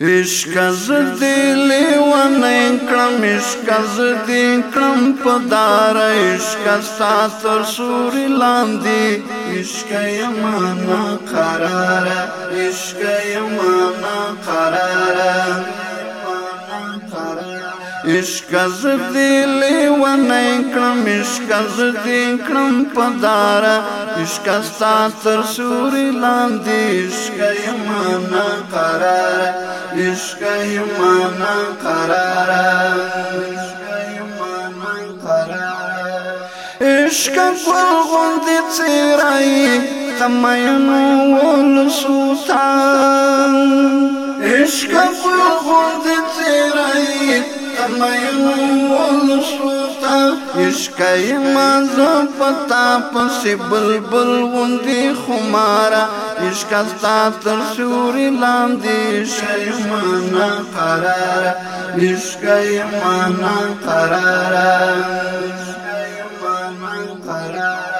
عشق ز دې لیوانې کړم عشق ز دې کړم په دار عشق ساتر سور لاندې عشق یمانا قرار عشق یمانا قرار عشق ز دې لیوانې کړم عشق ز دې کړم په دار عشق ساتر سور لاندې عشق یمانا قرار عشقی مانا قرارا عشق گل غند تیرائی تمینو ولسو تا عشق گل غند تیرائی میمون شوتا عشقی مازه پتا پسی بلبل غوندی خمارا عشق ستا تر سوري لاندې شیمانا قرارا عشقی مانا قرارا عشقی مانا قرارا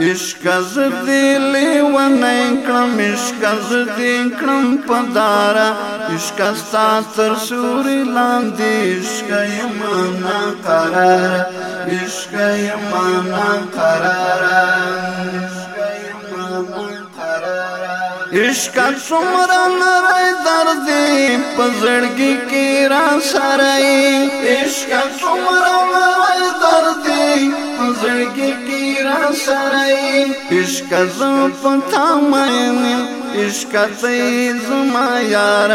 عشق ز دې لیوانه کړم عشق ز دې کړم پدارا عشق ستا تر سور لاندې عشق یم نه قرار عشق یم نه قرار عشق څومره نری درد په زړګي کې را سره عشق څومره نری درد په زړګي سره عشق زو پتا مې عشق ته زما یار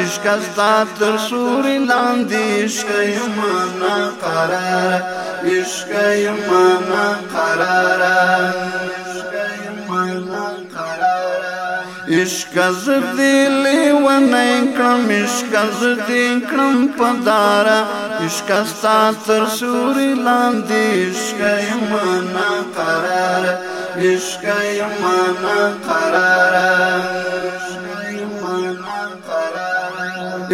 عشق ستات سور لاندې عشق یمنا قرار عشق یمنا قرار عشق یمنا قرار عشق ز دی لیوانه کړم عشق ز دی کړم پدارا عشق ستا تر سوري لاندې عشق یمانا قرار عشق یمانا قرار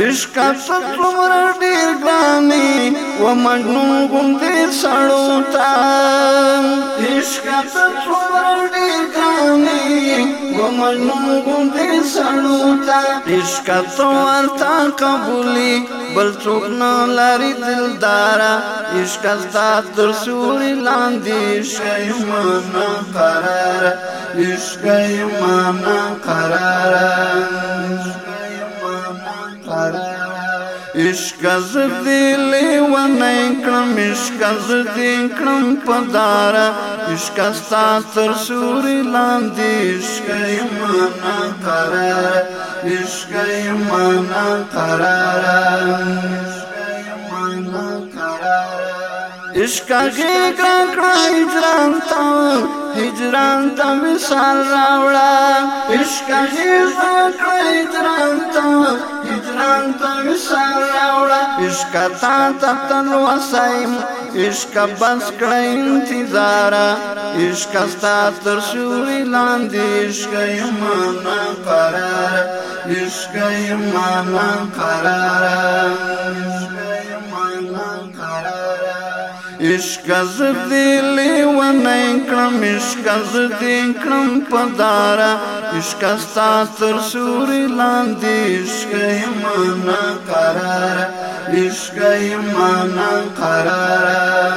عشق څومر ډیر ګراني و مجنون غوندې سړوتا عشق څومر ډیر ګراني ګمنو ګم دې سړو تا عشق تو ورتا قبولي بل څوک نه لري دلدارا عشق تا تر سوري لاندې شي مانا قرار عشق مانا قرار مشکز دی لیوان کړم مشکز دی کړم پدار مشکستا تر سوري لاندې شکای مانا قرار شکای مانا قرار عشق غیګ کړه هجران ته هجران ته مثال راوړه عشق غیګ کړه هجران ته قرآن ترسال راوڑا عشقا تا تتل وسائم عشقا بس کڑا انتظارا عشقا ستا ترسولی لاندی عشقا یمانا قرارا عشقا یمانا قرارا مشکز دی لیوانی کلم مشکز دی کلم پدارا مشکستا تر سوری لاندی عشق ایمانا قرارا عشق ایمانا قرارا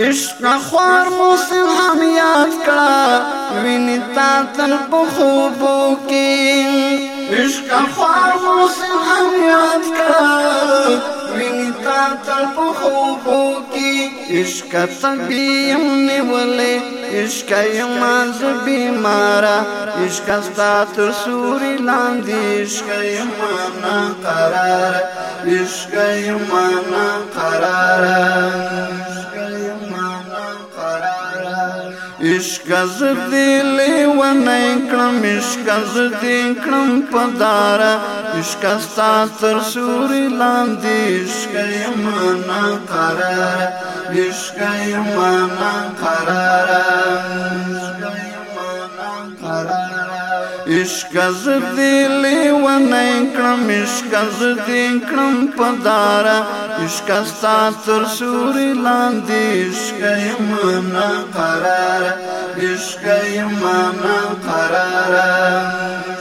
عشق خوار موسم هم یاد کړه ویني تا تل په خوبو کې عشق خوار موسم هم یاد کړه تر په خوبو کې عشق تبیم نیولې عشق یما ز بیمارا عشق ستا تر سوري لاندې عشق یما نا قرار عشق یما نا قرار مشکز دی لیوانای کړم مشکز دی کړم پدارا مشکستا تر سوري لاندې شکایم نه قرار شکایم نه قرار مشکز دی لیوانه کړم مشکز دی کړم پدارا مشکستا تر سوري لاندې شکایم نه قرار شکایم نه قرار